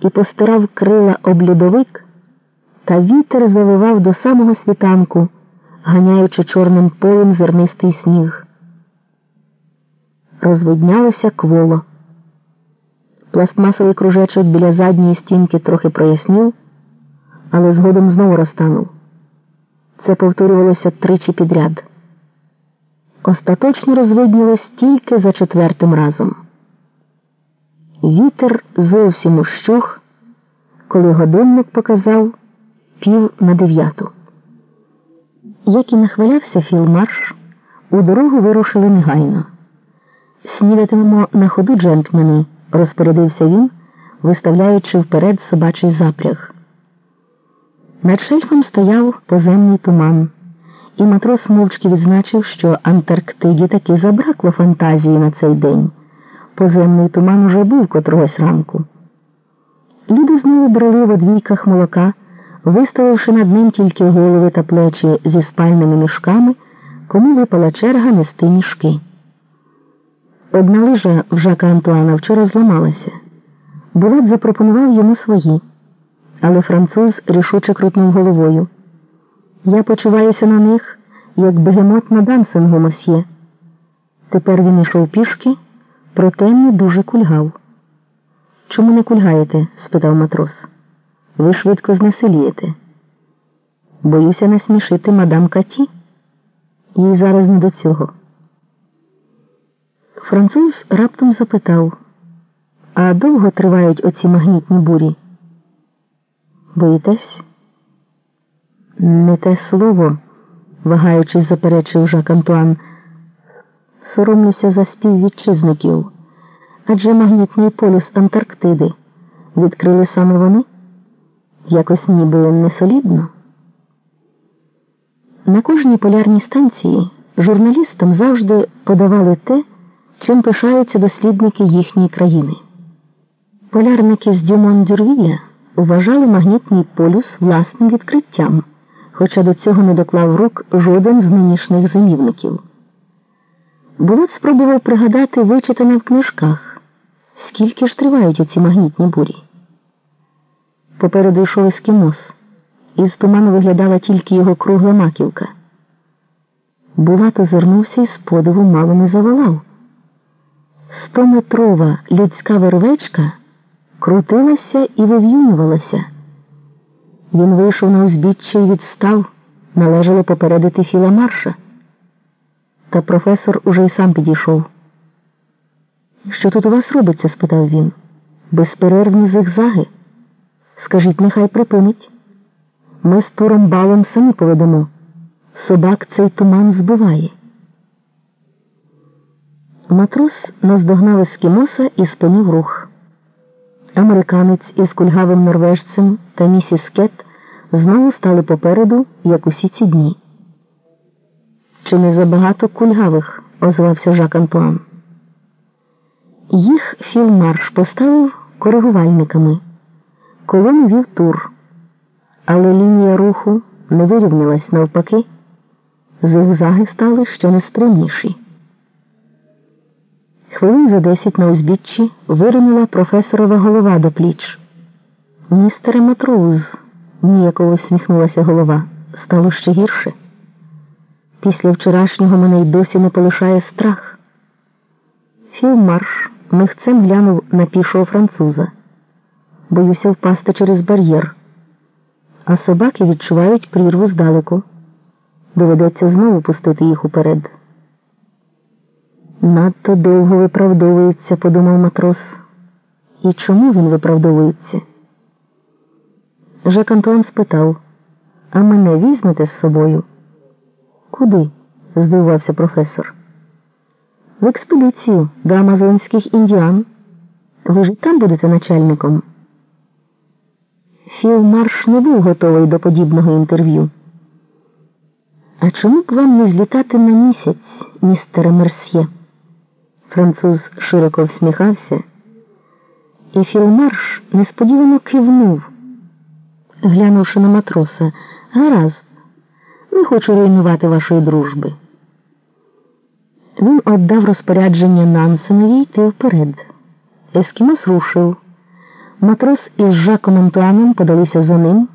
і постирав крила об льодовик, та вітер завивав до самого світанку, ганяючи чорним полем зернистий сніг. Розвиднялося кволо. Пластмасовий кружечок біля задньої стінки трохи прояснів, але згодом знову розтанув. Це повторювалося тричі підряд. Остаточно розвиднілось тільки за четвертим разом. Вітер зовсім ущух, коли годинник показав пів на дев'яту. Як і нахвалявся філмарш, у дорогу вирушили негайно. Снідатимемо на ходу джентльмени, розпорядився він, виставляючи вперед собачий запряг. Над шельфом стояв поземний туман, і матрос мовчки відзначив, що Антарктиді таки забракло фантазії на цей день. Поземний туман уже був котрогось ранку. Люди знову брали в одвійках молока, виставивши над ним тільки голови та плечі зі спальними мішками, кому випала черга нести мішки. Одна лижа в Жака Антуана вчора зламалася. Булат запропонував йому свої, але француз рішуче крутнув головою. Я почуваюся на них, як бегемот на дансингу мосьє. Тепер він йшов пішки, проте не дуже кульгав. Чому не кульгаєте? спитав матрос. Ви швидко знеселієте. Боюся насмішити мадам Каті. Їй зараз не до цього. Француз раптом запитав, а довго тривають оці магнітні бурі? Боїтесь? Не те слово, вагаючись, заперечив Жак Антуан. Соромлюся за співвітчизників. Адже магнітний полюс Антарктиди відкрили саме вони? Якось ніби не солідно. На кожній полярній станції журналістам завжди подавали те, чим пишаються дослідники їхньої країни. Полярники з Дюмон-Дюрвіля вважали магнітний полюс власним відкриттям, хоча до цього не доклав рук жоден з нинішніх зимівників. Булат спробував пригадати вичитане в книжках, скільки ж тривають оці магнітні бурі. Попереду йшов ескімос, із туману виглядала тільки його кругла маківка. Булат озирнувся і з подиву мало не заволав. Стометрова людська вервечка крутилася і вив'юнювалася. Він вийшов на узбіччя і відстав, належало попередити філа марша. Та професор уже й сам підійшов. Що тут у вас робиться? спитав він. Безперервні зигзаги. Скажіть, нехай припинить. Ми з туром балом самі поведемо. Собак цей туман збиває. Матрос наздогнав ескімоса і спинив рух. Американець із кульгавим норвежцем та місіс Кет знову стали попереду, як усі ці дні. Чи не забагато кульгавих? озвався Жак Антуан. Їх фельдмаршал поставив коригувальниками. Колону вів тур, але лінія руху не вирівнялась навпаки. Зигзаги стали ще нестримніші. Хвилин за десять на узбіччі виринула професорова голова до пліч. Містере Матроуз, ніяково усміхнулася голова, стало ще гірше. Після вчорашнього мене й досі не полишає страх. Філмарш михцем глянув на пішого француза. Боюся впасти через бар'єр, а собаки відчувають прірву здалеку. Доведеться знову пустити їх уперед. Надто довго виправдовується, подумав матрос. І чому він виправдовується? Жак Антуан спитав, а мене візьмете з собою? Куди? здивувався професор. В експедицію до Амазонських індіан. Ви ж там будете начальником? Філ Марш не був готовий до подібного інтерв'ю. А чому б вам не злітати на місяць, містере Мерсьє? Француз широко всміхався, і Філмарш несподівано кивнув, глянувши на матроса. Гаразд, не хочу руйнувати вашої дружби. Він віддав розпорядження Нансенові йти вперед. Ескімос рушив. Матрос із Жаком Антуаном подалися за ним.